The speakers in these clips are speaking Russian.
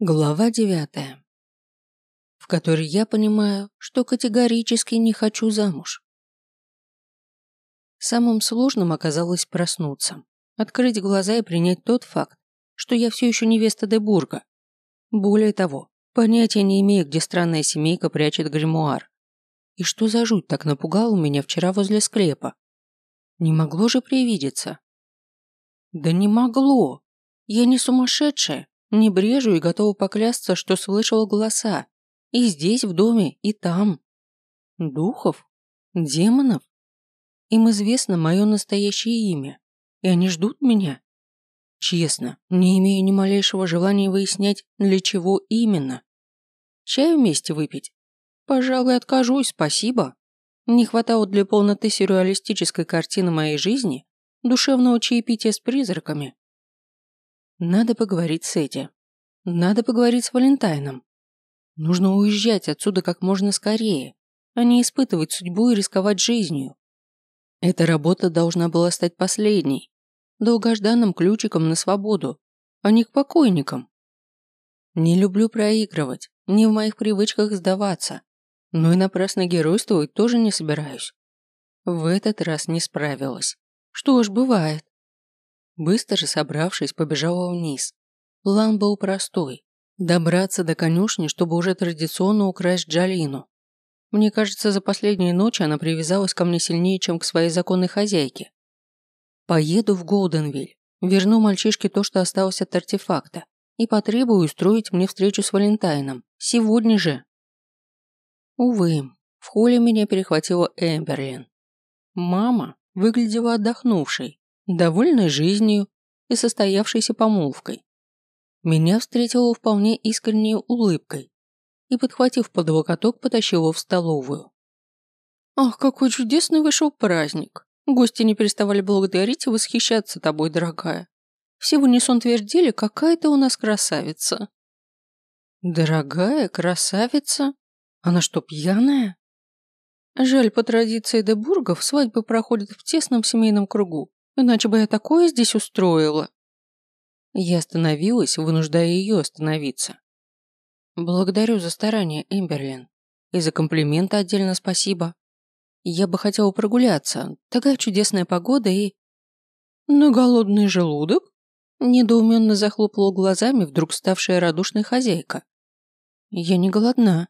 Глава девятая, в которой я понимаю, что категорически не хочу замуж. Самым сложным оказалось проснуться, открыть глаза и принять тот факт, что я все еще невеста Дебурга. Более того, понятия не имею, где странная семейка прячет гримуар. И что за жуть так напугала меня вчера возле склепа? Не могло же привидеться? Да не могло. Я не сумасшедшая. Не брежу и готова поклясться, что слышала голоса. И здесь, в доме, и там. Духов? Демонов? Им известно мое настоящее имя, и они ждут меня. Честно, не имею ни малейшего желания выяснять, для чего именно. Чай вместе выпить? Пожалуй, откажусь, спасибо. Не хватало для полноты сюрреалистической картины моей жизни душевного чаепития с призраками. Надо поговорить с Эдди. Надо поговорить с Валентайном. Нужно уезжать отсюда как можно скорее, а не испытывать судьбу и рисковать жизнью. Эта работа должна была стать последней, долгожданным ключиком на свободу, а не к покойникам. Не люблю проигрывать, не в моих привычках сдаваться, но и напрасно геройствовать тоже не собираюсь. В этот раз не справилась. Что ж, бывает. Быстро собравшись, побежала вниз. План был простой. Добраться до конюшни, чтобы уже традиционно украсть Джалину. Мне кажется, за последние ночи она привязалась ко мне сильнее, чем к своей законной хозяйке. Поеду в Голденвиль, верну мальчишке то, что осталось от артефакта, и потребую устроить мне встречу с Валентайном. Сегодня же. Увы, в холле меня перехватила Эмберлин. Мама выглядела отдохнувшей, довольной жизнью и состоявшейся помолвкой. Меня встретила вполне искренней улыбкой и, подхватив под локоток, потащила в столовую. «Ах, какой чудесный вышел праздник! Гости не переставали благодарить и восхищаться тобой, дорогая. Все в унисон твердили, какая ты у нас красавица». «Дорогая красавица? Она что, пьяная?» Жаль, по традиции Дебургов свадьбы проходят в тесном семейном кругу, Иначе бы я такое здесь устроила. Я остановилась, вынуждая ее остановиться. Благодарю за старание, Эмберлин. И за комплименты отдельно спасибо. Я бы хотела прогуляться. Такая чудесная погода и... На голодный желудок? Недоуменно захлопала глазами вдруг ставшая радушной хозяйка. Я не голодна.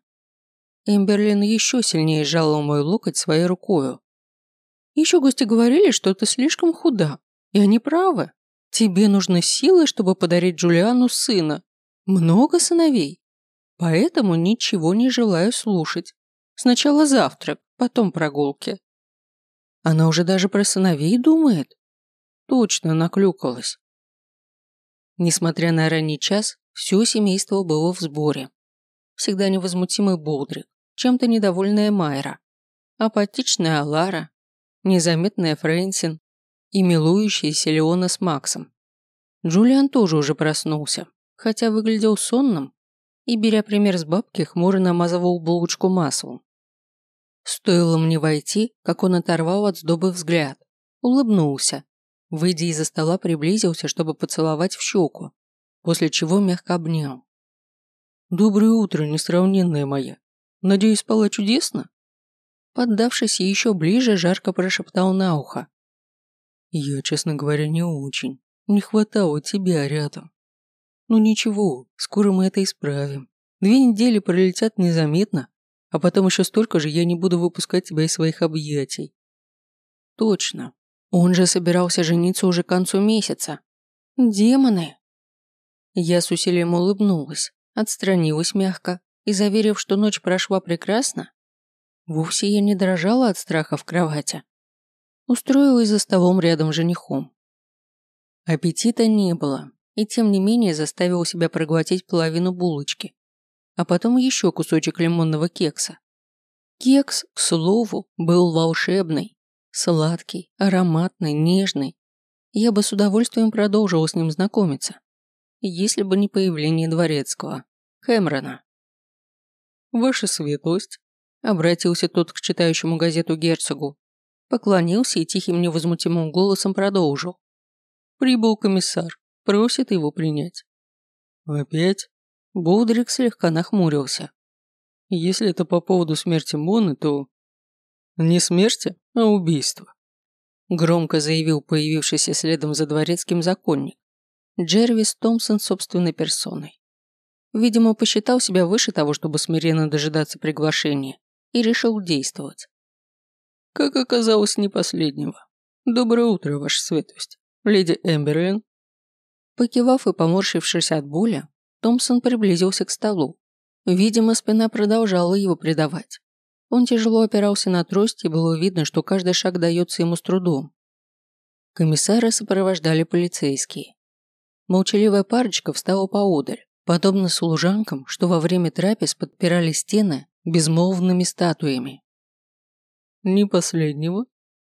Эмберлин еще сильнее сжала мой локоть своей рукою. Еще гости говорили, что ты слишком худа. И они правы. Тебе нужны силы, чтобы подарить Джулиану сына. Много сыновей. Поэтому ничего не желаю слушать. Сначала завтрак, потом прогулки. Она уже даже про сыновей думает. Точно наклюкалась. Несмотря на ранний час, все семейство было в сборе. Всегда невозмутимый Болдрик, чем-то недовольная Майра, апатичная Алара незаметная Фрэнсин и милующаяся Леона с Максом. Джулиан тоже уже проснулся, хотя выглядел сонным и, беря пример с бабки, хмуро намазывал булочку маслом. Стоило мне войти, как он оторвал от сдобы взгляд, улыбнулся, выйдя из-за стола, приблизился, чтобы поцеловать в щеку, после чего мягко обнял. «Доброе утро, несравненная моя. Надеюсь, спала чудесно?» Поддавшись еще ближе, жарко прошептал на ухо. «Я, честно говоря, не очень. Не хватало тебя рядом. Ну ничего, скоро мы это исправим. Две недели пролетят незаметно, а потом еще столько же я не буду выпускать тебя из своих объятий». «Точно. Он же собирался жениться уже к концу месяца. Демоны!» Я с усилием улыбнулась, отстранилась мягко и, заверив, что ночь прошла прекрасно, Вовсе я не дрожала от страха в кровати. Устроилась за столом рядом с женихом. Аппетита не было, и тем не менее заставила себя проглотить половину булочки, а потом еще кусочек лимонного кекса. Кекс, к слову, был волшебный, сладкий, ароматный, нежный. Я бы с удовольствием продолжила с ним знакомиться, если бы не появление дворецкого, Хэмрона. «Ваша светлость», Обратился тот к читающему газету герцогу. Поклонился и тихим невозмутимым голосом продолжил. Прибыл комиссар. Просит его принять. Опять? Боудрик слегка нахмурился. Если это по поводу смерти Моны, то... Не смерти, а убийство. Громко заявил появившийся следом за дворецким законник. Джервис Томпсон собственной персоной. Видимо, посчитал себя выше того, чтобы смиренно дожидаться приглашения, и решил действовать. Как оказалось, не последнего. Доброе утро, ваша светлость. Леди Эмберлин. Покивав и поморщившись от боли, Томпсон приблизился к столу. Видимо, спина продолжала его предавать. Он тяжело опирался на трость, и было видно, что каждый шаг дается ему с трудом. Комиссара сопровождали полицейские. Молчаливая парочка встала поодаль, подобно служанкам, что во время трапез подпирали стены безмолвными статуями. «Не последнего?»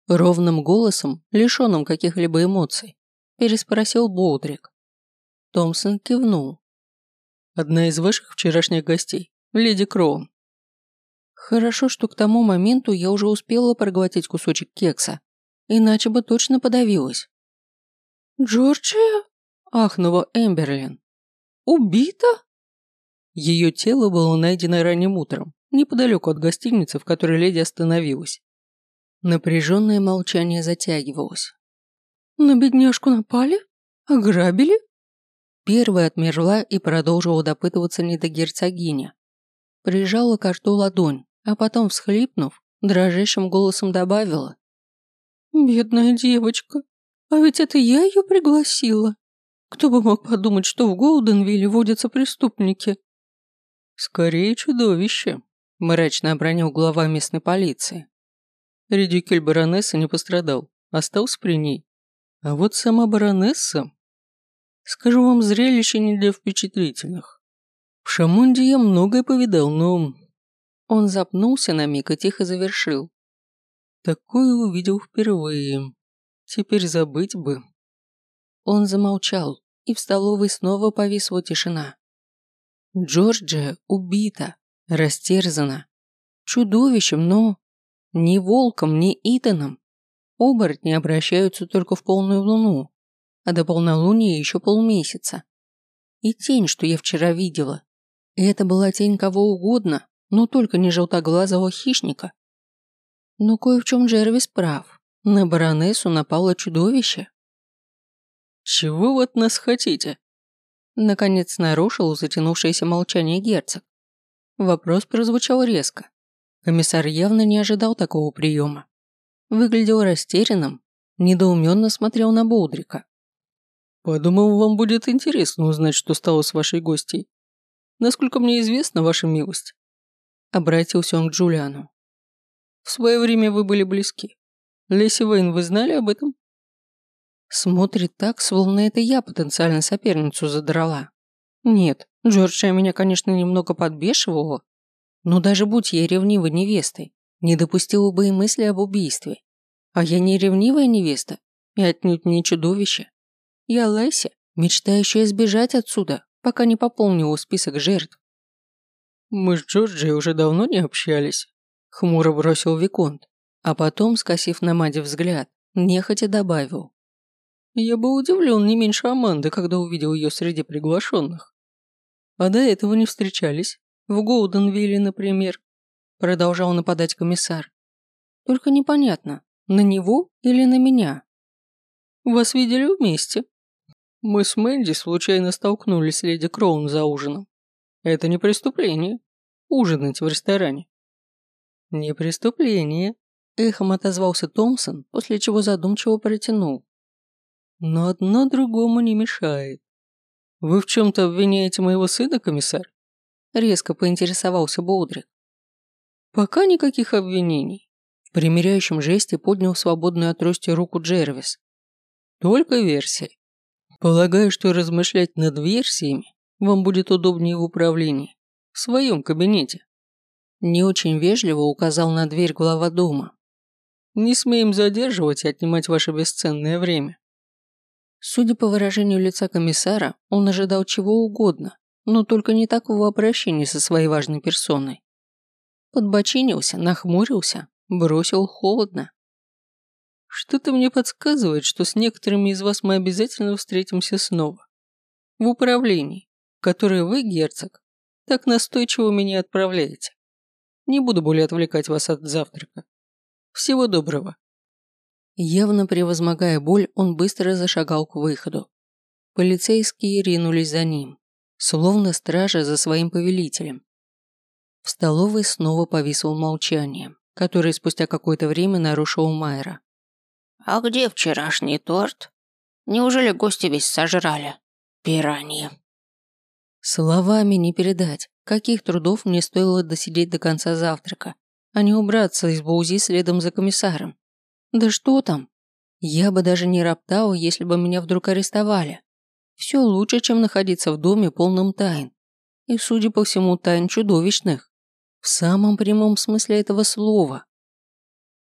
Ровным голосом, лишенным каких-либо эмоций, переспросил Боудрик. Томпсон кивнул. «Одна из ваших вчерашних гостей, леди Кроун». Хорошо, что к тому моменту я уже успела проглотить кусочек кекса, иначе бы точно подавилась. «Джорджия?» – ахнула Эмберлин. «Убита?» Ее тело было найдено ранним утром, неподалеку от гостиницы, в которой леди остановилась. Напряженное молчание затягивалось. «На бедняжку напали? Ограбили?» Первая отмерла и продолжила допытываться недогерцогиня. Прижала к рту ладонь, а потом, всхлипнув, дрожащим голосом добавила. «Бедная девочка, а ведь это я ее пригласила. Кто бы мог подумать, что в Голденвилле водятся преступники?» «Скорее чудовище», – мрачно обронил глава местной полиции. Редикель баронессы не пострадал, остался при ней. А вот сама баронесса... Скажу вам, зрелище не для впечатлительных. В Шамонде я многое повидал, но... Он запнулся на миг и тихо завершил. Такое увидел впервые. Теперь забыть бы. Он замолчал, и в столовой снова повисла тишина. Джорджия убита, растерзана. Чудовищем, но ни волком, ни Итаном. Оборотни обращаются только в полную луну, а до полнолуния еще полмесяца. И тень, что я вчера видела. И это была тень кого угодно, но только не желтоглазого хищника. Но кое в чем Джервис прав. На баронессу напало чудовище. «Чего вы от нас хотите?» Наконец нарушил затянувшееся молчание герцог. Вопрос прозвучал резко. Комиссар явно не ожидал такого приема. Выглядел растерянным, недоуменно смотрел на Болдрика. «Подумал, вам будет интересно узнать, что стало с вашей гостьей. Насколько мне известно, ваша милость». Обратился он к Джулиану. «В свое время вы были близки. Леси Вейн, вы знали об этом?» Смотрит так, словно это я потенциально соперницу задрала. Нет, Джорджия меня, конечно, немного подбешивала, но даже будь я ревнивой невестой, не допустила бы и мысли об убийстве. А я не ревнивая невеста и отнюдь не чудовище. Я Леся, мечтающая сбежать отсюда, пока не пополнила список жертв. «Мы с Джорджией уже давно не общались», — хмуро бросил Виконт, а потом, скосив на Маде взгляд, нехотя добавил. «Я был удивлен не меньше Аманды, когда увидел ее среди приглашенных. А до этого не встречались. В Голденвилле, например. Продолжал нападать комиссар. Только непонятно, на него или на меня? Вас видели вместе. Мы с Мэнди случайно столкнулись с леди Кроун за ужином. Это не преступление. Ужинать в ресторане. Не преступление. Эхом отозвался Томпсон, после чего задумчиво протянул. Но одно другому не мешает. Вы в чем-то обвиняете моего сына, комиссар? Резко поинтересовался Боудрик. Пока никаких обвинений. В примиряющем жесте поднял свободную от трости руку Джервис. Только версия. Полагаю, что размышлять над версиями вам будет удобнее в управлении. В своем кабинете. Не очень вежливо указал на дверь глава дома. Не смеем задерживать и отнимать ваше бесценное время. Судя по выражению лица комиссара, он ожидал чего угодно, но только не такого обращения со своей важной персоной. Подбочинился, нахмурился, бросил холодно. Что-то мне подсказывает, что с некоторыми из вас мы обязательно встретимся снова. В управлении. которые вы, герцог, так настойчиво меня отправляете. Не буду более отвлекать вас от завтрака. Всего доброго. Явно превозмогая боль, он быстро зашагал к выходу. Полицейские ринулись за ним, словно стража за своим повелителем. В столовой снова повисло молчание, которое спустя какое-то время нарушил Майра. «А где вчерашний торт? Неужели гости весь сожрали? Пираньи!» Словами не передать, каких трудов мне стоило досидеть до конца завтрака, а не убраться из Баузи следом за комиссаром. Да что там? Я бы даже не роптал, если бы меня вдруг арестовали. Все лучше, чем находиться в доме полном тайн. И, судя по всему, тайн чудовищных. В самом прямом смысле этого слова.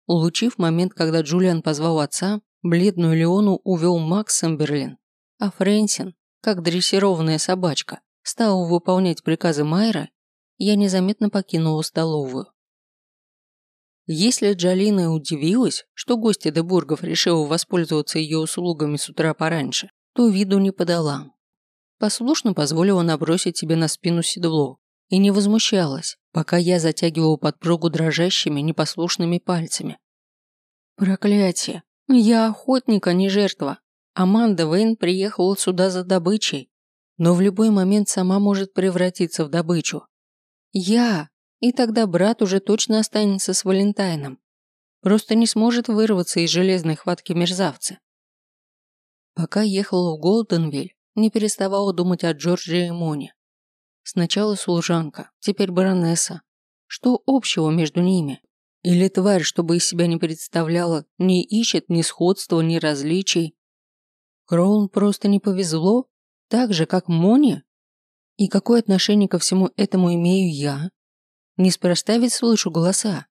Улучив момент, когда Джулиан позвал отца, бледную Леону увел Макс Эмберлин, а Фрэнсин, как дрессированная собачка, стал выполнять приказы Майра, я незаметно покинула столовую. Если Джалина удивилась, что гостья Дебургов решила воспользоваться ее услугами с утра пораньше, то виду не подала. Послушно позволила набросить себе на спину седло и не возмущалась, пока я затягивала подпругу дрожащими непослушными пальцами. Проклятие! Я охотник, а не жертва. Аманда Вейн приехала сюда за добычей, но в любой момент сама может превратиться в добычу. Я и тогда брат уже точно останется с Валентайном. Просто не сможет вырваться из железной хватки мерзавца. Пока ехала в Голденвиль, не переставала думать о Джорджи и Моне. Сначала служанка, теперь баронесса. Что общего между ними? Или тварь, чтобы из себя не представляла, не ищет ни сходства, ни различий? Кроун просто не повезло, так же, как Моне? И какое отношение ко всему этому имею я? Неспроста ведь слышу голоса.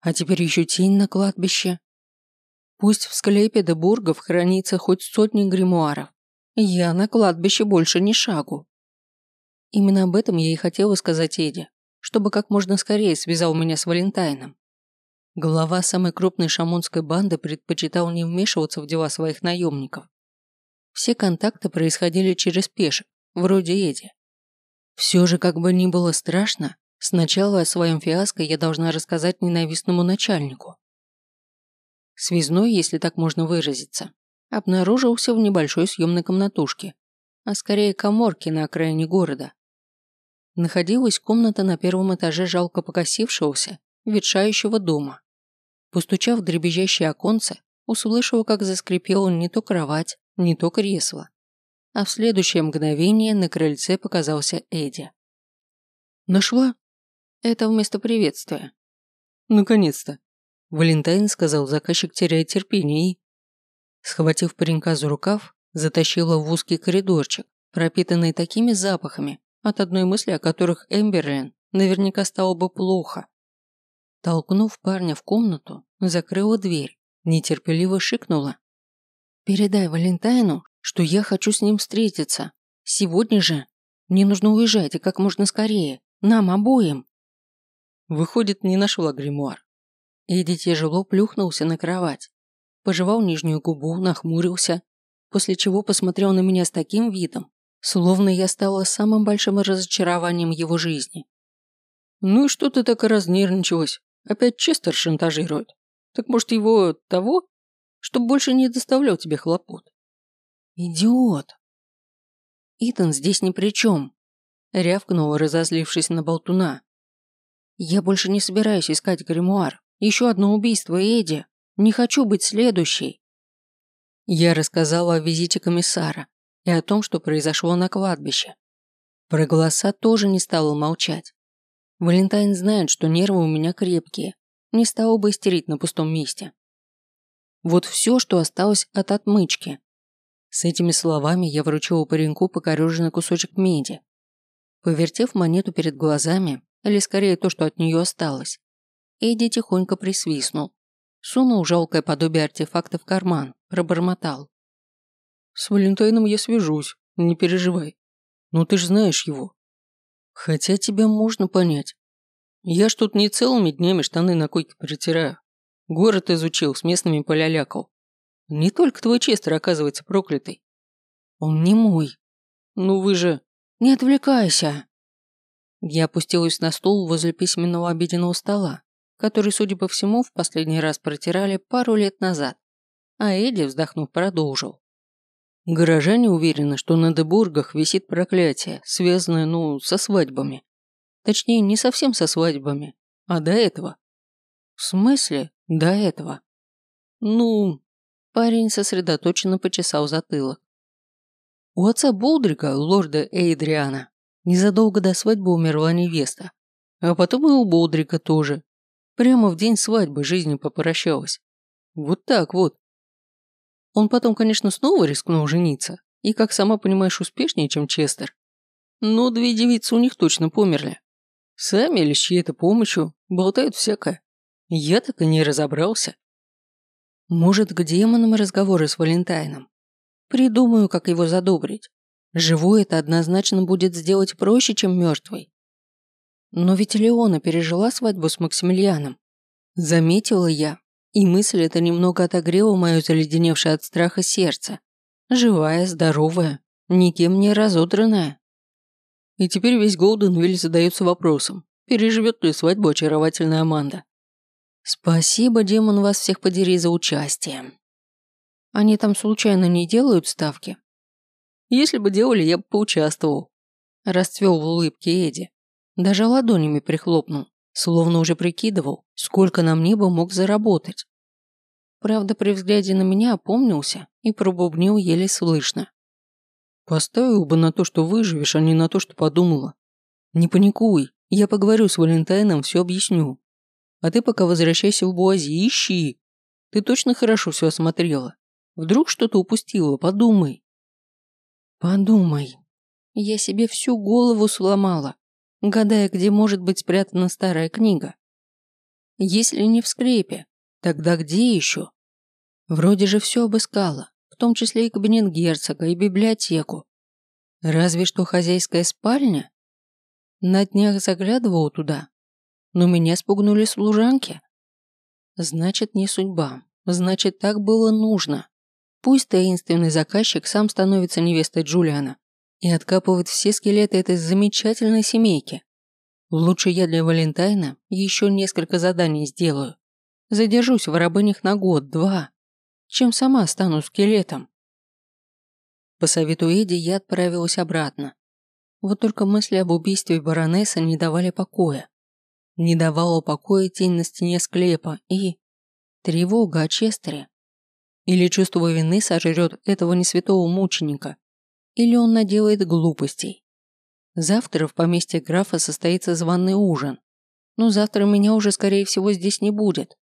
А теперь еще тень на кладбище. Пусть в склепе Дебургов хранится хоть сотни гримуаров. Я на кладбище больше не шагу. Именно об этом я и хотела сказать Эди, чтобы как можно скорее связал меня с Валентайном. Глава самой крупной шамонской банды предпочитал не вмешиваться в дела своих наемников. Все контакты происходили через пешек, вроде Эди. Все же, как бы ни было страшно, Сначала о своем фиаско я должна рассказать ненавистному начальнику. Связной, если так можно выразиться, обнаружился в небольшой съемной комнатушке, а скорее коморке на окраине города. Находилась комната на первом этаже жалко покосившегося, ветшающего дома. Постучав в дребезжащее оконце, услышала, как заскрипела не то кровать, не то кресло. А в следующее мгновение на крыльце показался Эдди. «Нашла?» Это вместо приветствия. Наконец-то. Валентайн сказал, заказчик теряет терпение и... Схватив паренька за рукав, затащила в узкий коридорчик, пропитанный такими запахами, от одной мысли о которых Эмберлен наверняка стало бы плохо. Толкнув парня в комнату, закрыла дверь, нетерпеливо шикнула. «Передай Валентайну, что я хочу с ним встретиться. Сегодня же. Мне нужно уезжать и как можно скорее. Нам обоим». Выходит, не нашла гримуар. Эдди тяжело плюхнулся на кровать. Пожевал нижнюю губу, нахмурился, после чего посмотрел на меня с таким видом, словно я стала самым большим разочарованием его жизни. «Ну и что ты так разнервничалась? Опять Честер шантажирует. Так может его того, чтобы больше не доставлял тебе хлопот?» «Идиот!» «Итан здесь ни при чем», — рявкнула, разозлившись на болтуна. Я больше не собираюсь искать гримуар. Еще одно убийство Эдди. Не хочу быть следующей. Я рассказала о визите комиссара и о том, что произошло на кладбище. Про голоса тоже не стала молчать. Валентайн знает, что нервы у меня крепкие. Не стала бы истерить на пустом месте. Вот все, что осталось от отмычки. С этими словами я вручила пареньку покореженный кусочек меди. Повертев монету перед глазами, или скорее то, что от нее осталось. Эдди тихонько присвистнул. Сунул жалкое подобие артефакта в карман, пробормотал. «С Валентайном я свяжусь, не переживай. Ну ты ж знаешь его. Хотя тебя можно понять. Я ж тут не целыми днями штаны на койке притираю. Город изучил, с местными полялякал. Не только твой Честер оказывается проклятый. Он не мой. Ну вы же... Не отвлекайся!» Я опустилась на стул возле письменного обеденного стола, который, судя по всему, в последний раз протирали пару лет назад. А Эдди, вздохнув, продолжил. Горожане уверены, что на Дебургах висит проклятие, связанное, ну, со свадьбами. Точнее, не совсем со свадьбами, а до этого. В смысле до этого? Ну, парень сосредоточенно почесал затылок. У отца Болдрика, лорда Эйдриана, незадолго до свадьбы умерла невеста. А потом и у Болдрика тоже. Прямо в день свадьбы жизнь попрощалась. Вот так вот. Он потом, конечно, снова рискнул жениться. И, как сама понимаешь, успешнее, чем Честер. Но две девицы у них точно померли. Сами или с чьей-то помощью болтают всякое. Я так и не разобрался. Может, к демонам разговоры с Валентайном? Придумаю, как его задобрить. Живой это однозначно будет сделать проще, чем мертвый. Но ведь Леона пережила свадьбу с Максимилианом. Заметила я, и мысль эта немного отогрела мое заледеневшее от страха сердце. Живая, здоровая, никем не разодранная. И теперь весь Голденвиль задается вопросом, переживет ли свадьбу очаровательная Аманда. Спасибо, демон, вас всех подери за участие. Они там случайно не делают ставки? Если бы делали, я бы поучаствовал. Расцвел в улыбке Эдди. Даже ладонями прихлопнул, словно уже прикидывал, сколько на мне бы мог заработать. Правда, при взгляде на меня опомнился и пробубнил еле слышно. Поставил бы на то, что выживешь, а не на то, что подумала. Не паникуй, я поговорю с Валентайном, все объясню. А ты пока возвращайся в Буази, ищи. Ты точно хорошо все осмотрела. Вдруг что-то упустила, подумай. Подумай. Я себе всю голову сломала гадая, где может быть спрятана старая книга. Если не в скрепе, тогда где еще? Вроде же все обыскала, в том числе и кабинет герцога, и библиотеку. Разве что хозяйская спальня? На днях заглядывал туда, но меня спугнули служанки. Значит, не судьба, значит, так было нужно. Пусть таинственный заказчик сам становится невестой Джулиана, и откапывают все скелеты этой замечательной семейки. Лучше я для Валентайна еще несколько заданий сделаю. Задержусь в рабынях на год-два, чем сама стану скелетом. По совету Эдди я отправилась обратно. Вот только мысли об убийстве баронессы не давали покоя. Не давала покоя тень на стене склепа и... Тревога о Честере. Или чувство вины сожрет этого несвятого мученика, или он наделает глупостей. Завтра в поместье графа состоится званый ужин. Но завтра меня уже, скорее всего, здесь не будет.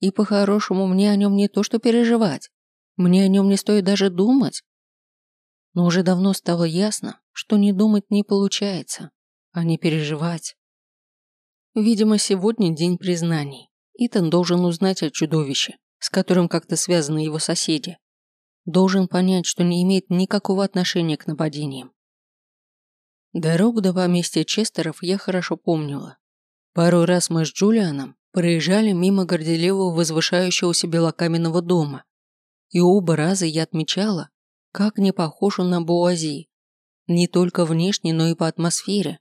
И по-хорошему мне о нем не то что переживать. Мне о нем не стоит даже думать. Но уже давно стало ясно, что не думать не получается, а не переживать. Видимо, сегодня день признаний. Итан должен узнать о чудовище, с которым как-то связаны его соседи должен понять, что не имеет никакого отношения к нападениям. Дорогу до поместья Честеров я хорошо помнила. Пару раз мы с Джулианом проезжали мимо горделивого возвышающегося белокаменного дома, и оба раза я отмечала, как не похож он на Буази, не только внешне, но и по атмосфере.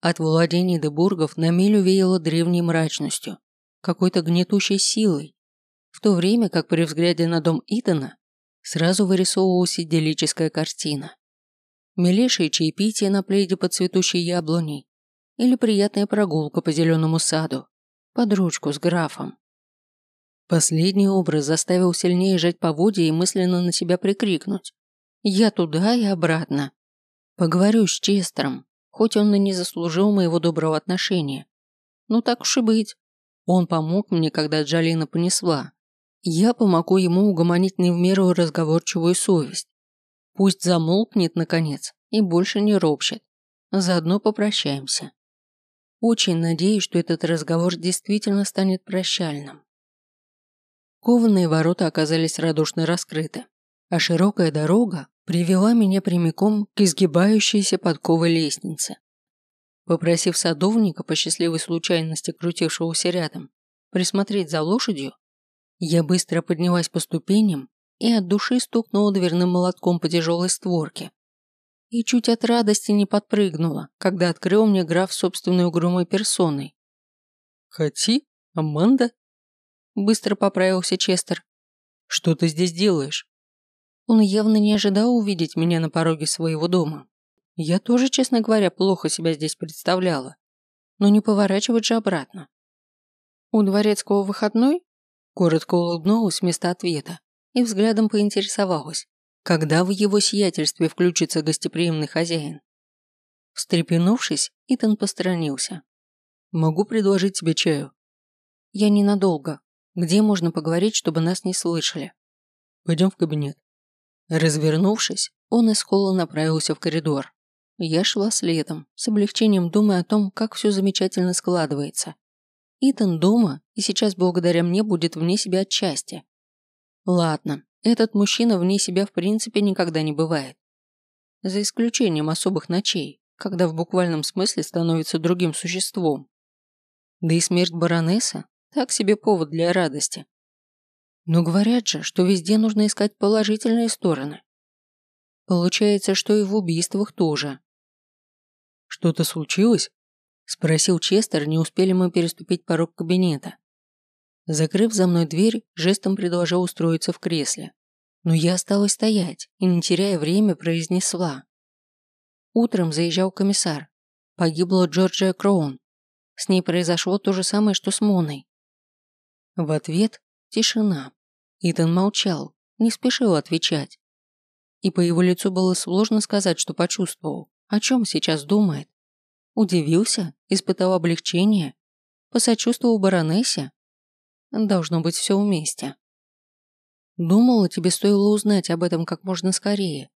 От владений Дебургов на милю веяло древней мрачностью, какой-то гнетущей силой, в то время как при взгляде на дом Итана сразу вырисовывалась идиллическая картина. Милейшее чаепитие на пледе под цветущей яблоней или приятная прогулка по зеленому саду под ручку с графом. Последний образ заставил сильнее жать поводья и мысленно на себя прикрикнуть. «Я туда и обратно. Поговорю с Честером, хоть он и не заслужил моего доброго отношения. Ну так уж и быть. Он помог мне, когда Джалина понесла, я помогу ему угомонить не в меру разговорчивую совесть. Пусть замолкнет, наконец, и больше не ропщет. Заодно попрощаемся. Очень надеюсь, что этот разговор действительно станет прощальным. Кованые ворота оказались радушно раскрыты, а широкая дорога привела меня прямиком к изгибающейся подковой лестнице. Попросив садовника по счастливой случайности, крутившегося рядом, присмотреть за лошадью, я быстро поднялась по ступеням и от души стукнула дверным молотком по тяжелой створке. и чуть от радости не подпрыгнула, когда открыл мне граф собственной угрюмой персоной. «Хати? Аманда?» Быстро поправился Честер. «Что ты здесь делаешь?» Он явно не ожидал увидеть меня на пороге своего дома. Я тоже, честно говоря, плохо себя здесь представляла. Но не поворачивать же обратно. «У дворецкого выходной?» Коротко улыбнулась вместо ответа и взглядом поинтересовалась, когда в его сиятельстве включится гостеприимный хозяин. Встрепенувшись, Итан посторонился. «Могу предложить тебе чаю?» «Я ненадолго. Где можно поговорить, чтобы нас не слышали?» «Пойдем в кабинет». Развернувшись, он из холла направился в коридор. Я шла следом, с облегчением думая о том, как все замечательно складывается. Итан дома и сейчас благодаря мне будет вне себя от счастья. Ладно, этот мужчина вне себя в принципе никогда не бывает. За исключением особых ночей, когда в буквальном смысле становится другим существом. Да и смерть баронессы – так себе повод для радости. Но говорят же, что везде нужно искать положительные стороны. Получается, что и в убийствах тоже. «Что-то случилось?» – спросил Честер, не успели мы переступить порог кабинета. Закрыв за мной дверь, жестом предложил устроиться в кресле. Но я осталась стоять и, не теряя время, произнесла. Утром заезжал комиссар. Погибла Джорджия Кроун. С ней произошло то же самое, что с Моной. В ответ – тишина. Итан молчал, не спешил отвечать. И по его лицу было сложно сказать, что почувствовал, о чем сейчас думает. Удивился, испытал облегчение, посочувствовал баронессе. Должно быть все вместе. Думала, тебе стоило узнать об этом как можно скорее,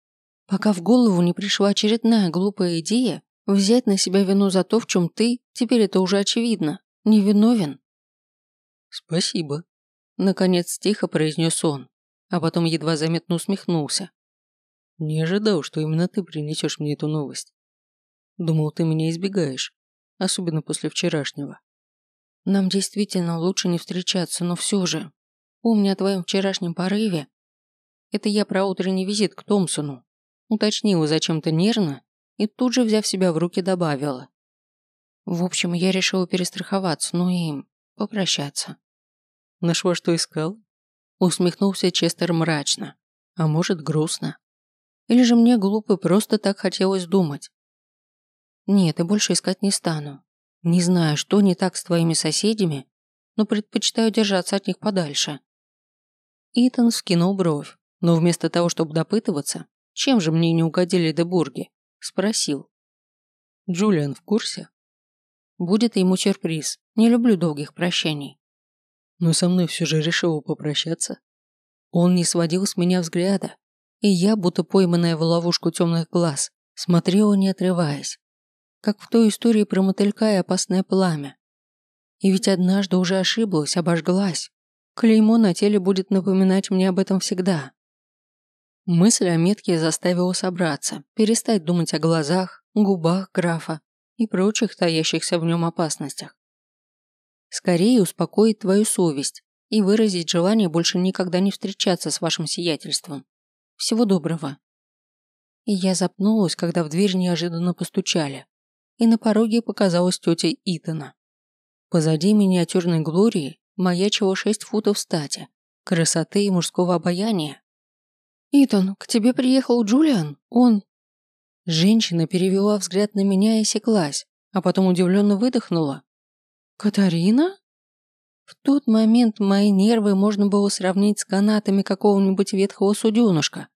пока в голову не пришла очередная глупая идея взять на себя вину за то, в чем ты, теперь это уже очевидно, невиновен. Спасибо, Наконец тихо произнес он, а потом едва заметно усмехнулся. Не ожидал, что именно ты принесешь мне эту новость. Думал, ты меня избегаешь, особенно после вчерашнего. Нам действительно лучше не встречаться, но все же. Помня о твоем вчерашнем порыве, это я про утренний визит к Томпсону. Уточнила зачем-то нервно и тут же, взяв себя в руки, добавила. В общем, я решила перестраховаться, ну и попрощаться. Нашла, что искал? Усмехнулся Честер мрачно. А может, грустно. Или же мне глупо просто так хотелось думать. Нет, и больше искать не стану. Не знаю, что не так с твоими соседями, но предпочитаю держаться от них подальше. Итан скинул бровь, но вместо того, чтобы допытываться, чем же мне не угодили Дебурги, спросил. Джулиан в курсе? Будет ему сюрприз. Не люблю долгих прощаний но со мной все же решил попрощаться. Он не сводил с меня взгляда, и я, будто пойманная в ловушку темных глаз, смотрела не отрываясь, как в той истории про мотылька и опасное пламя. И ведь однажды уже ошиблась, обожглась. Клеймо на теле будет напоминать мне об этом всегда. Мысль о метке заставила собраться, перестать думать о глазах, губах графа и прочих таящихся в нем опасностях. Скорее успокоить твою совесть и выразить желание больше никогда не встречаться с вашим сиятельством. Всего доброго. И я запнулась, когда в дверь неожиданно постучали, и на пороге показалась тетя Итана. Позади миниатюрной Глории маячило шесть футов стати, красоты и мужского обаяния. «Итан, к тебе приехал Джулиан, он...» Женщина перевела взгляд на меня и осеклась, а потом удивленно выдохнула. «Катарина?» В тот момент мои нервы можно было сравнить с канатами какого-нибудь ветхого суденышка.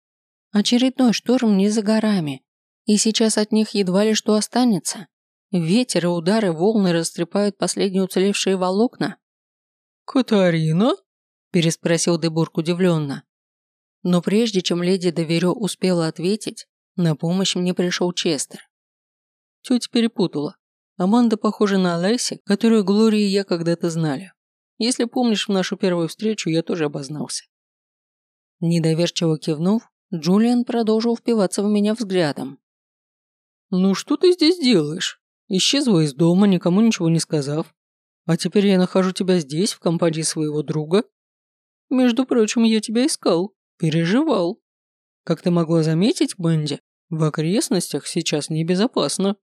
Очередной шторм не за горами, и сейчас от них едва ли что останется. Ветер и удары волны растрепают последние уцелевшие волокна. «Катарина?» – переспросил Дебург удивленно. Но прежде чем леди Доверё успела ответить, на помощь мне пришел Честер. Тетя перепутала. Аманда похожа на Алайси, которую Глория и я когда-то знали. Если помнишь в нашу первую встречу, я тоже обознался. Недоверчиво кивнув, Джулиан продолжил впиваться в меня взглядом. «Ну что ты здесь делаешь? Исчезла из дома, никому ничего не сказав. А теперь я нахожу тебя здесь, в компании своего друга. Между прочим, я тебя искал, переживал. Как ты могла заметить, Бенди, В окрестностях сейчас небезопасно.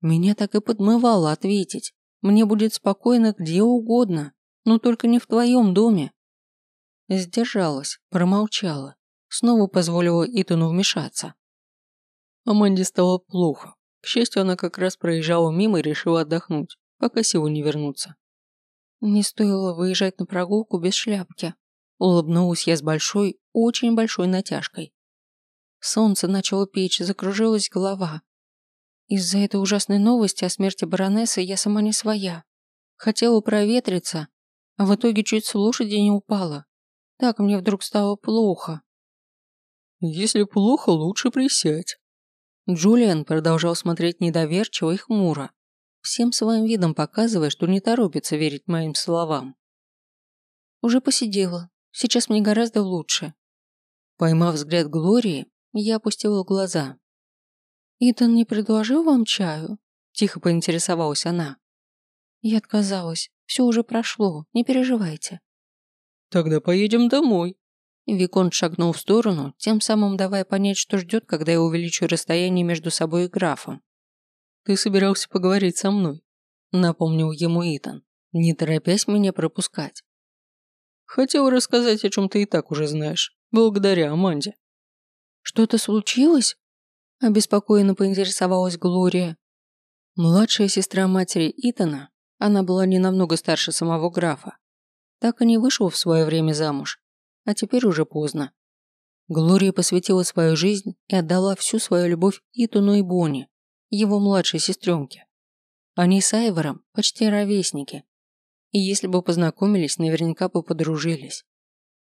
Меня так и подмывало ответить. Мне будет спокойно где угодно, но только не в твоем доме. Сдержалась, промолчала, снова позволила Итану вмешаться. Аманде стало плохо. К счастью, она как раз проезжала мимо и решила отдохнуть, пока силы не вернутся. Не стоило выезжать на прогулку без шляпки. Улыбнулась я с большой, очень большой натяжкой. Солнце начало печь, закружилась голова. Из-за этой ужасной новости о смерти баронессы я сама не своя. Хотела проветриться, а в итоге чуть с лошади не упала. Так мне вдруг стало плохо. Если плохо, лучше присядь. Джулиан продолжал смотреть недоверчиво и хмуро, всем своим видом показывая, что не торопится верить моим словам. Уже посидела. Сейчас мне гораздо лучше. Поймав взгляд Глории, я опустила глаза. «Итан не предложил вам чаю?» Тихо поинтересовалась она. Я отказалась. Все уже прошло, не переживайте. Тогда поедем домой. Виконт шагнул в сторону, тем самым давая понять, что ждет, когда я увеличу расстояние между собой и графом. «Ты собирался поговорить со мной», — напомнил ему Итан, не торопясь меня пропускать. «Хотел рассказать, о чем ты и так уже знаешь, благодаря Аманде». «Что-то случилось?» – обеспокоенно поинтересовалась Глория. Младшая сестра матери Итана, она была не намного старше самого графа, так и не вышел в свое время замуж, а теперь уже поздно. Глория посвятила свою жизнь и отдала всю свою любовь Итуну и Бонни, его младшей сестренке. Они с Айвором почти ровесники, и если бы познакомились, наверняка бы подружились.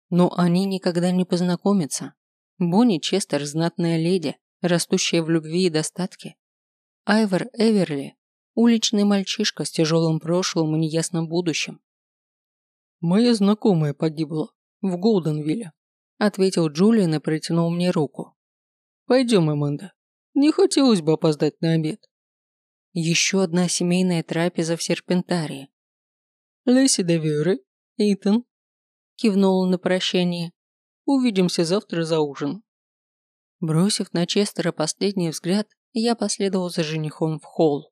Но они никогда не познакомятся. Бонни Честер – знатная леди, растущая в любви и достатке. Айвор Эверли – уличный мальчишка с тяжелым прошлым и неясным будущим. «Моя знакомая погибла в Голденвилле», – ответил Джулиан и протянул мне руку. «Пойдем, Аманда. Не хотелось бы опоздать на обед». Еще одна семейная трапеза в Серпентарии. «Лесси Девюры, Итан», – кивнула на прощание. «Увидимся завтра за ужин». Бросив на Честера последний взгляд, я последовал за женихом в холл.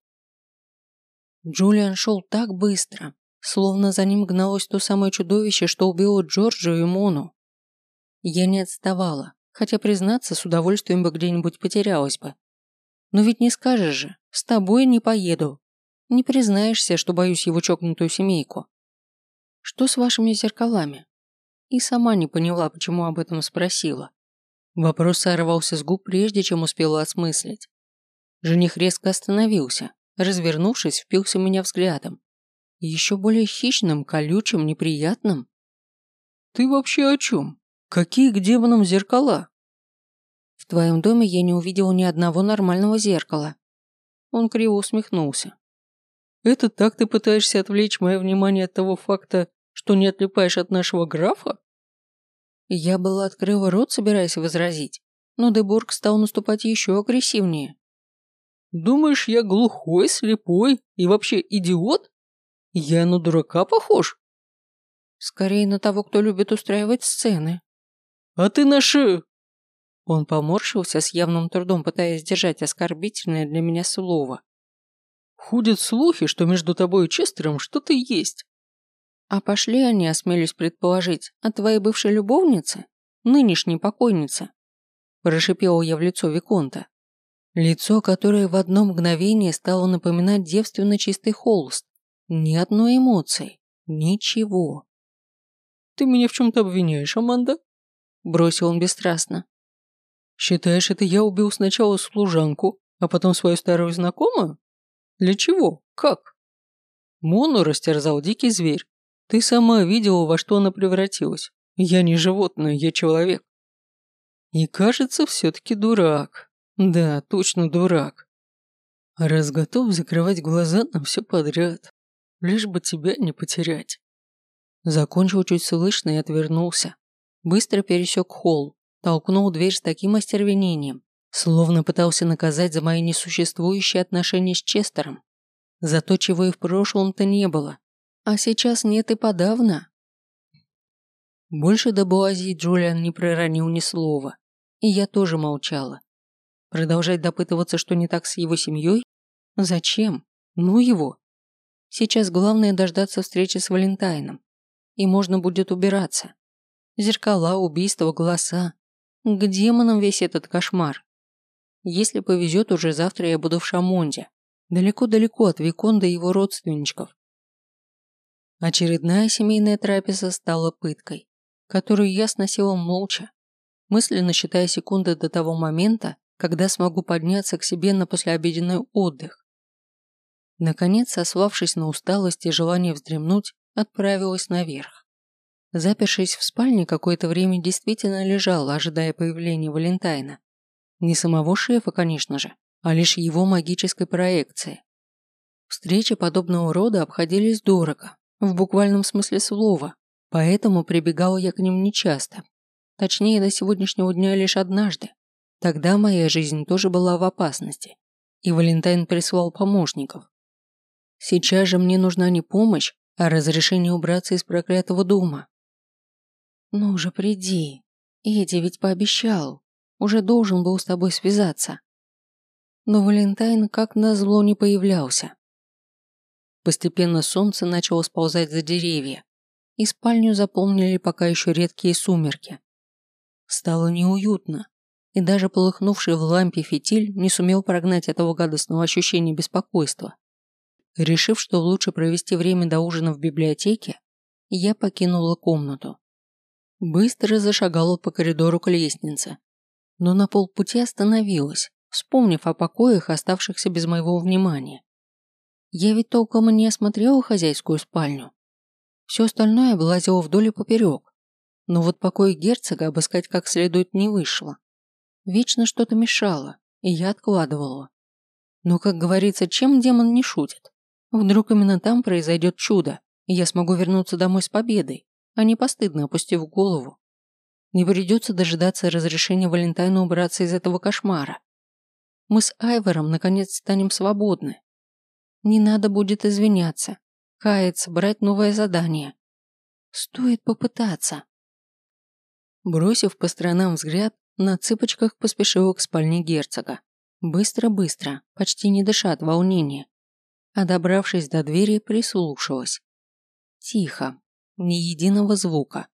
Джулиан шел так быстро, Словно за ним гналось то самое чудовище, что убило Джорджу и Мону. Я не отставала, хотя, признаться, с удовольствием бы где-нибудь потерялась бы. Но ведь не скажешь же, с тобой не поеду. Не признаешься, что боюсь его чокнутую семейку. Что с вашими зеркалами? И сама не поняла, почему об этом спросила. Вопрос сорвался с губ, прежде чем успела осмыслить. Жених резко остановился, развернувшись, впился меня взглядом еще более хищным, колючим, неприятным. «Ты вообще о чем? Какие к демонам зеркала?» «В твоем доме я не увидел ни одного нормального зеркала». Он криво усмехнулся. «Это так ты пытаешься отвлечь мое внимание от того факта, что не отлипаешь от нашего графа?» Я была открыла рот, собираясь возразить, но Деборг стал наступать еще агрессивнее. «Думаешь, я глухой, слепой и вообще идиот?» Я на дурака похож? Скорее на того, кто любит устраивать сцены. А ты наши... Он поморщился с явным трудом, пытаясь сдержать оскорбительное для меня слово. Ходят слухи, что между тобой и Честером что-то есть. А пошли они, осмелюсь предположить, от твоей бывшей любовницы? Нынешней покойницы? Прошипела я в лицо Виконта. Лицо, которое в одно мгновение стало напоминать девственно чистый холст. Ни одной эмоции. Ничего. «Ты меня в чем-то обвиняешь, Аманда?» Бросил он бесстрастно. «Считаешь, это я убил сначала служанку, а потом свою старую знакомую? Для чего? Как?» Мону растерзал дикий зверь. Ты сама видела, во что она превратилась. Я не животное, я человек. И кажется, все-таки дурак. Да, точно дурак. Раз готов закрывать глаза на все подряд лишь бы тебя не потерять. Закончил чуть слышно и отвернулся. Быстро пересек холл, толкнул дверь с таким остервенением, словно пытался наказать за мои несуществующие отношения с Честером. За то, чего и в прошлом-то не было. А сейчас нет и подавно. Больше до Буази Джулиан не проронил ни слова. И я тоже молчала. Продолжать допытываться, что не так с его семьей? Зачем? Ну его. Сейчас главное дождаться встречи с Валентайном. И можно будет убираться. Зеркала, убийства, голоса. К демонам весь этот кошмар. Если повезет, уже завтра я буду в Шамонде. Далеко-далеко от Виконда и его родственничков. Очередная семейная трапеза стала пыткой, которую я сносила молча, мысленно считая секунды до того момента, когда смогу подняться к себе на послеобеденный отдых. Наконец, сославшись на усталость и желание вздремнуть, отправилась наверх. Запершись в спальне, какое-то время действительно лежала, ожидая появления Валентайна. Не самого шефа, конечно же, а лишь его магической проекции. Встречи подобного рода обходились дорого, в буквальном смысле слова, поэтому прибегала я к ним нечасто. Точнее, до сегодняшнего дня лишь однажды, Тогда моя жизнь тоже была в опасности, и Валентайн прислал помощников. Сейчас же мне нужна не помощь, а разрешение убраться из проклятого дома. Ну уже приди. Эдди ведь пообещал. Уже должен был с тобой связаться. Но Валентайн как назло не появлялся. Постепенно солнце начало сползать за деревья, и спальню заполнили пока еще редкие сумерки. Стало неуютно и даже полыхнувший в лампе фитиль не сумел прогнать этого гадостного ощущения беспокойства. Решив, что лучше провести время до ужина в библиотеке, я покинула комнату. Быстро зашагала по коридору к лестнице, но на полпути остановилась, вспомнив о покоях, оставшихся без моего внимания. Я ведь толком и не осмотрела хозяйскую спальню. Все остальное облазила вдоль и поперек, но вот покой герцога обыскать как следует не вышло. Вечно что-то мешало, и я откладывала. Но, как говорится, чем демон не шутит? Вдруг именно там произойдет чудо, и я смогу вернуться домой с победой, а не постыдно опустив голову. Не придется дожидаться разрешения Валентайна убраться из этого кошмара. Мы с Айвором наконец станем свободны. Не надо будет извиняться, каяться, брать новое задание. Стоит попытаться. Бросив по сторонам взгляд, на цыпочках поспешила к спальне герцога. Быстро-быстро, почти не дыша от волнения. А добравшись до двери, прислушалась. Тихо, ни единого звука.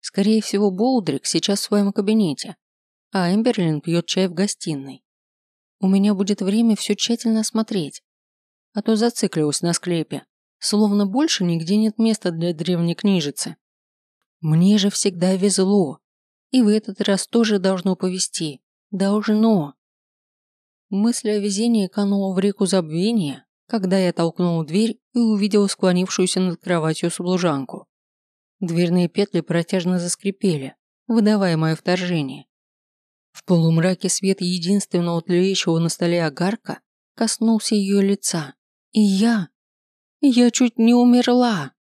Скорее всего, Болдрик сейчас в своем кабинете, а Эмберлин пьет чай в гостиной. У меня будет время все тщательно осмотреть. А то зациклилась на склепе, словно больше нигде нет места для древней книжицы. Мне же всегда везло. И в этот раз тоже должно повезти. Должно. Мысль о везении канула в реку забвения, когда я толкнул дверь и увидел склонившуюся над кроватью служанку. Дверные петли протяжно заскрипели, выдавая мое вторжение. В полумраке свет единственного тлеющего на столе огарка коснулся ее лица. И я... Я чуть не умерла,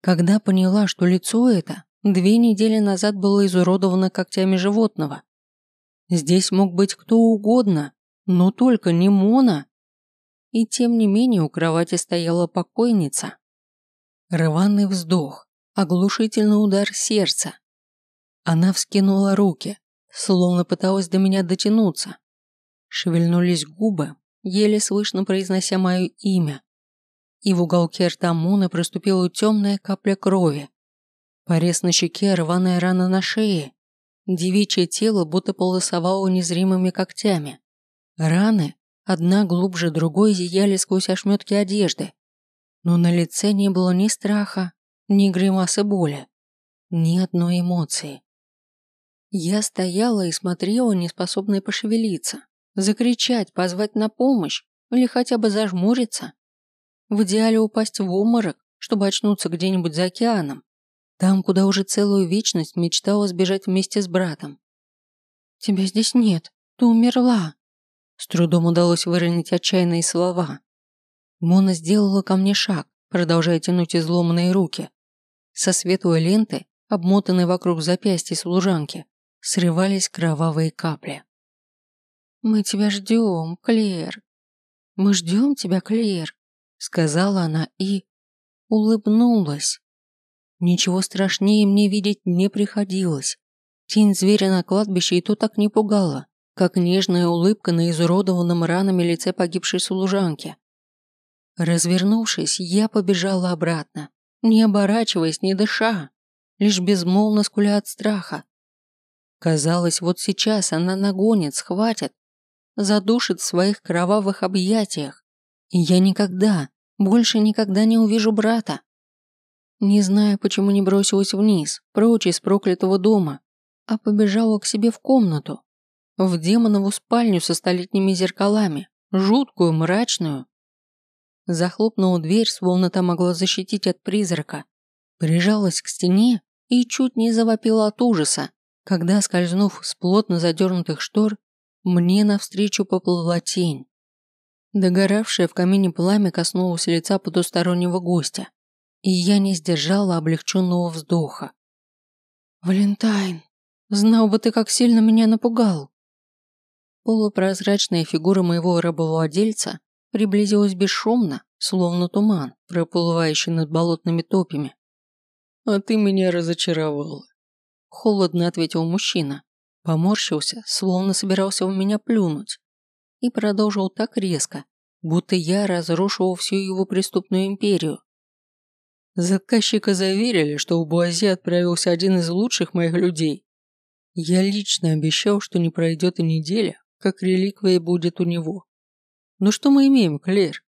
когда поняла, что лицо это Две недели назад было изуродовано когтями животного. Здесь мог быть кто угодно, но только не Мона. И тем не менее у кровати стояла покойница. Рваный вздох, оглушительный удар сердца. Она вскинула руки, словно пыталась до меня дотянуться. Шевельнулись губы, еле слышно произнося мое имя. И в уголке рта Муны проступила темная капля крови. Порез на щеке, рваная рана на шее. Девичье тело будто полосовало незримыми когтями. Раны, одна глубже другой, зияли сквозь ошметки одежды. Но на лице не было ни страха, ни гримасы боли, ни одной эмоции. Я стояла и смотрела, неспособная пошевелиться, закричать, позвать на помощь или хотя бы зажмуриться. В идеале упасть в обморок, чтобы очнуться где-нибудь за океаном. Там, куда уже целую вечность мечтала сбежать вместе с братом. «Тебя здесь нет. Ты умерла!» С трудом удалось выронить отчаянные слова. Мона сделала ко мне шаг, продолжая тянуть изломанные руки. Со светлой ленты, обмотанной вокруг запястья служанки, срывались кровавые капли. «Мы тебя ждем, Клер. Мы ждем тебя, Клер», сказала она и улыбнулась. Ничего страшнее мне видеть не приходилось. Тень зверя на кладбище и то так не пугала, как нежная улыбка на изуродованном ранами лице погибшей служанки. Развернувшись, я побежала обратно, не оборачиваясь, не дыша, лишь безмолвно скуля от страха. Казалось, вот сейчас она нагонит, схватит, задушит в своих кровавых объятиях, и я никогда, больше никогда не увижу брата. Не знаю, почему не бросилась вниз, прочь из проклятого дома, а побежала к себе в комнату, в демонову спальню со столетними зеркалами, жуткую, мрачную. Захлопнула дверь, словно та могла защитить от призрака, прижалась к стене и чуть не завопила от ужаса, когда, скользнув с плотно задернутых штор, мне навстречу поплыла тень. Догоравшее в камине пламя коснулось лица потустороннего гостя, и я не сдержала облегченного вздоха. «Валентайн, знал бы ты, как сильно меня напугал!» Полупрозрачная фигура моего рабовладельца приблизилась бесшумно, словно туман, проплывающий над болотными топями. «А ты меня разочаровала», – холодно ответил мужчина, поморщился, словно собирался в меня плюнуть, и продолжил так резко, будто я разрушил всю его преступную империю. Заказчика заверили, что в Буази отправился один из лучших моих людей. Я лично обещал, что не пройдет и неделя, как реликвия будет у него. Но что мы имеем, Клэр?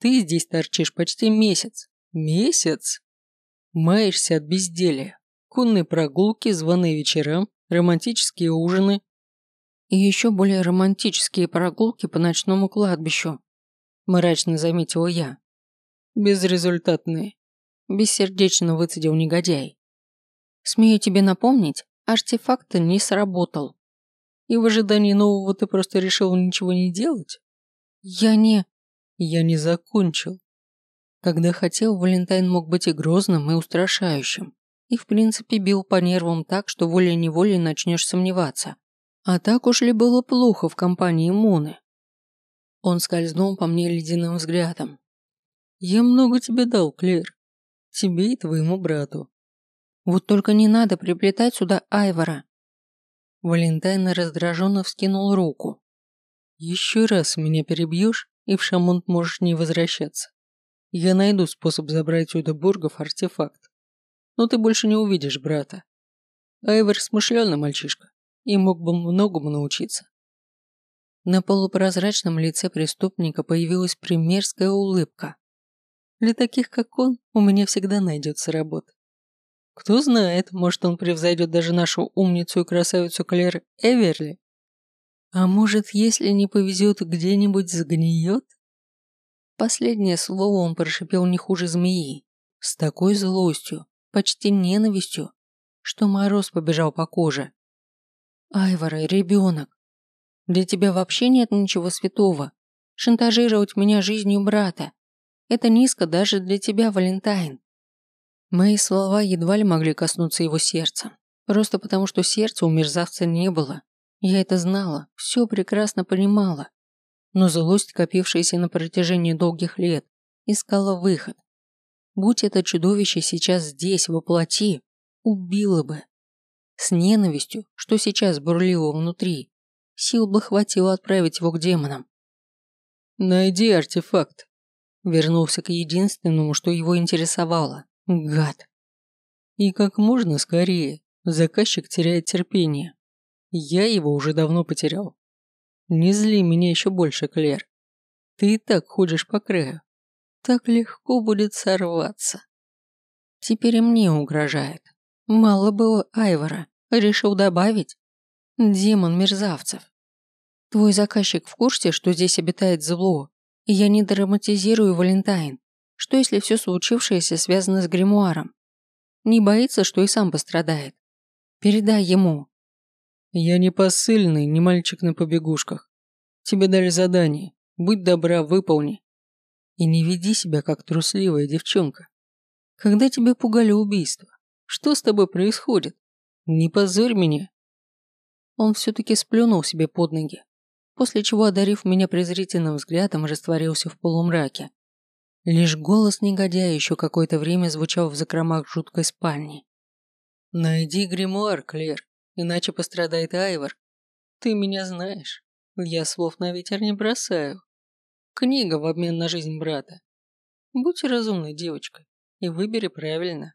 Ты здесь торчишь почти месяц. Месяц? Маешься от безделия. Конные прогулки, званые вечерам, романтические ужины. И еще более романтические прогулки по ночному кладбищу. Мрачно заметила я. Безрезультатные. Бессердечно выцедил негодяй. Смею тебе напомнить, артефакт не сработал. И в ожидании нового ты просто решил ничего не делать? Я не... Я не закончил. Когда хотел, Валентайн мог быть и грозным, и устрашающим. И в принципе бил по нервам так, что волей-неволей начнешь сомневаться. А так уж ли было плохо в компании Муны? Он скользнул по мне ледяным взглядом. «Я много тебе дал, Клэр. Тебе и твоему брату. Вот только не надо приплетать сюда Айвора. Валентайн раздраженно вскинул руку. «Еще раз меня перебьешь, и в Шамонт можешь не возвращаться. Я найду способ забрать у Бургов артефакт. Но ты больше не увидишь брата. Айвер смышленый мальчишка и мог бы многому научиться». На полупрозрачном лице преступника появилась примерская улыбка. «Для таких, как он, у меня всегда найдется работа. Кто знает, может, он превзойдет даже нашу умницу и красавицу Клэр Эверли. А может, если не повезет, где-нибудь сгниет? Последнее слово он прошипел не хуже змеи, с такой злостью, почти ненавистью, что мороз побежал по коже. Айвара, ребенок, для тебя вообще нет ничего святого. Шантажировать меня жизнью брата. Это низко даже для тебя, Валентайн. Мои слова едва ли могли коснуться его сердца. Просто потому, что сердца у мерзавца не было. Я это знала, все прекрасно понимала. Но злость, копившаяся на протяжении долгих лет, искала выход. Будь это чудовище сейчас здесь, воплоти, убило бы. С ненавистью, что сейчас бурлило внутри, сил бы хватило отправить его к демонам. «Найди артефакт», вернулся к единственному, что его интересовало. Гад. И как можно скорее. Заказчик теряет терпение. Я его уже давно потерял. Не зли меня еще больше, Клер. Ты и так ходишь по краю. Так легко будет сорваться. Теперь и мне угрожает. Мало было Айвора. Решил добавить. Демон мерзавцев. Твой заказчик в курсе, что здесь обитает зло, я не драматизирую Валентайн. Что если все случившееся связано с гримуаром? Не боится, что и сам пострадает. Передай ему. Я не посыльный, не мальчик на побегушках. Тебе дали задание. Будь добра, выполни. И не веди себя, как трусливая девчонка. Когда тебя пугали убийства, что с тобой происходит? Не позорь меня. Он все-таки сплюнул себе под ноги, после чего, одарив меня презрительным взглядом, растворился в полумраке. Лишь голос негодяя еще какое-то время звучал в закромах жуткой спальни. «Найди гримуар, Клер, иначе пострадает Айвор. Ты меня знаешь. Я слов на ветер не бросаю. Книга в обмен на жизнь брата. Будь разумной девочкой и выбери правильно.